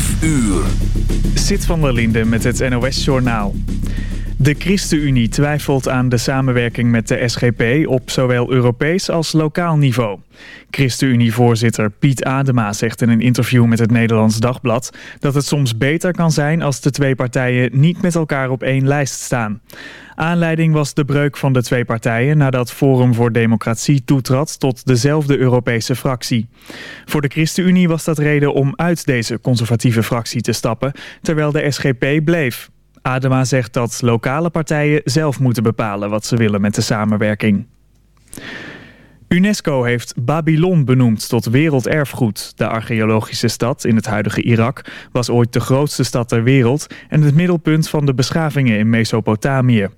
5 uur. Zit van der Linde met het NOS-journaal. De ChristenUnie twijfelt aan de samenwerking met de SGP op zowel Europees als lokaal niveau. ChristenUnie-voorzitter Piet Adema zegt in een interview met het Nederlands Dagblad... dat het soms beter kan zijn als de twee partijen niet met elkaar op één lijst staan. Aanleiding was de breuk van de twee partijen nadat Forum voor Democratie toetrad tot dezelfde Europese fractie. Voor de ChristenUnie was dat reden om uit deze conservatieve fractie te stappen, terwijl de SGP bleef. Adema zegt dat lokale partijen zelf moeten bepalen wat ze willen met de samenwerking. UNESCO heeft Babylon benoemd tot werelderfgoed. De archeologische stad in het huidige Irak was ooit de grootste stad ter wereld... en het middelpunt van de beschavingen in Mesopotamië.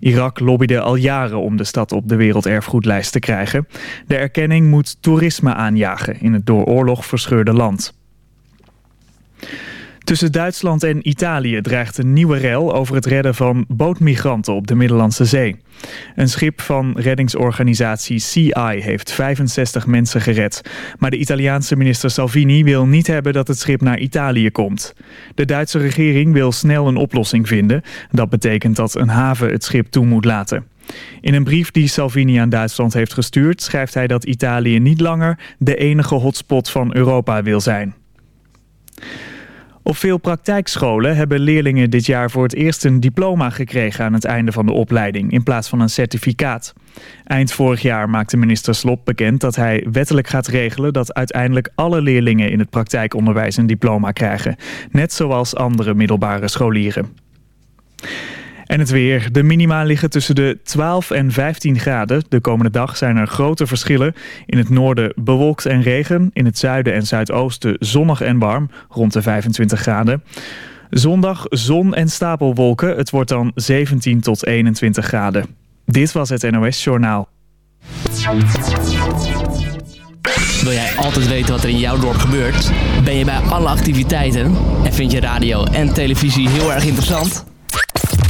Irak lobbyde al jaren om de stad op de werelderfgoedlijst te krijgen. De erkenning moet toerisme aanjagen in het door oorlog verscheurde land. Tussen Duitsland en Italië dreigt een nieuwe rel over het redden van bootmigranten op de Middellandse Zee. Een schip van reddingsorganisatie CI heeft 65 mensen gered. Maar de Italiaanse minister Salvini wil niet hebben dat het schip naar Italië komt. De Duitse regering wil snel een oplossing vinden. Dat betekent dat een haven het schip toe moet laten. In een brief die Salvini aan Duitsland heeft gestuurd... schrijft hij dat Italië niet langer de enige hotspot van Europa wil zijn. Op veel praktijkscholen hebben leerlingen dit jaar voor het eerst een diploma gekregen aan het einde van de opleiding in plaats van een certificaat. Eind vorig jaar maakte minister Slop bekend dat hij wettelijk gaat regelen dat uiteindelijk alle leerlingen in het praktijkonderwijs een diploma krijgen, net zoals andere middelbare scholieren. En het weer. De minima liggen tussen de 12 en 15 graden. De komende dag zijn er grote verschillen. In het noorden bewolkt en regen. In het zuiden en zuidoosten zonnig en warm, rond de 25 graden. Zondag zon en stapelwolken. Het wordt dan 17 tot 21 graden. Dit was het NOS Journaal. Wil jij altijd weten wat er in jouw dorp gebeurt? Ben je bij alle activiteiten? En vind je radio en televisie heel erg interessant?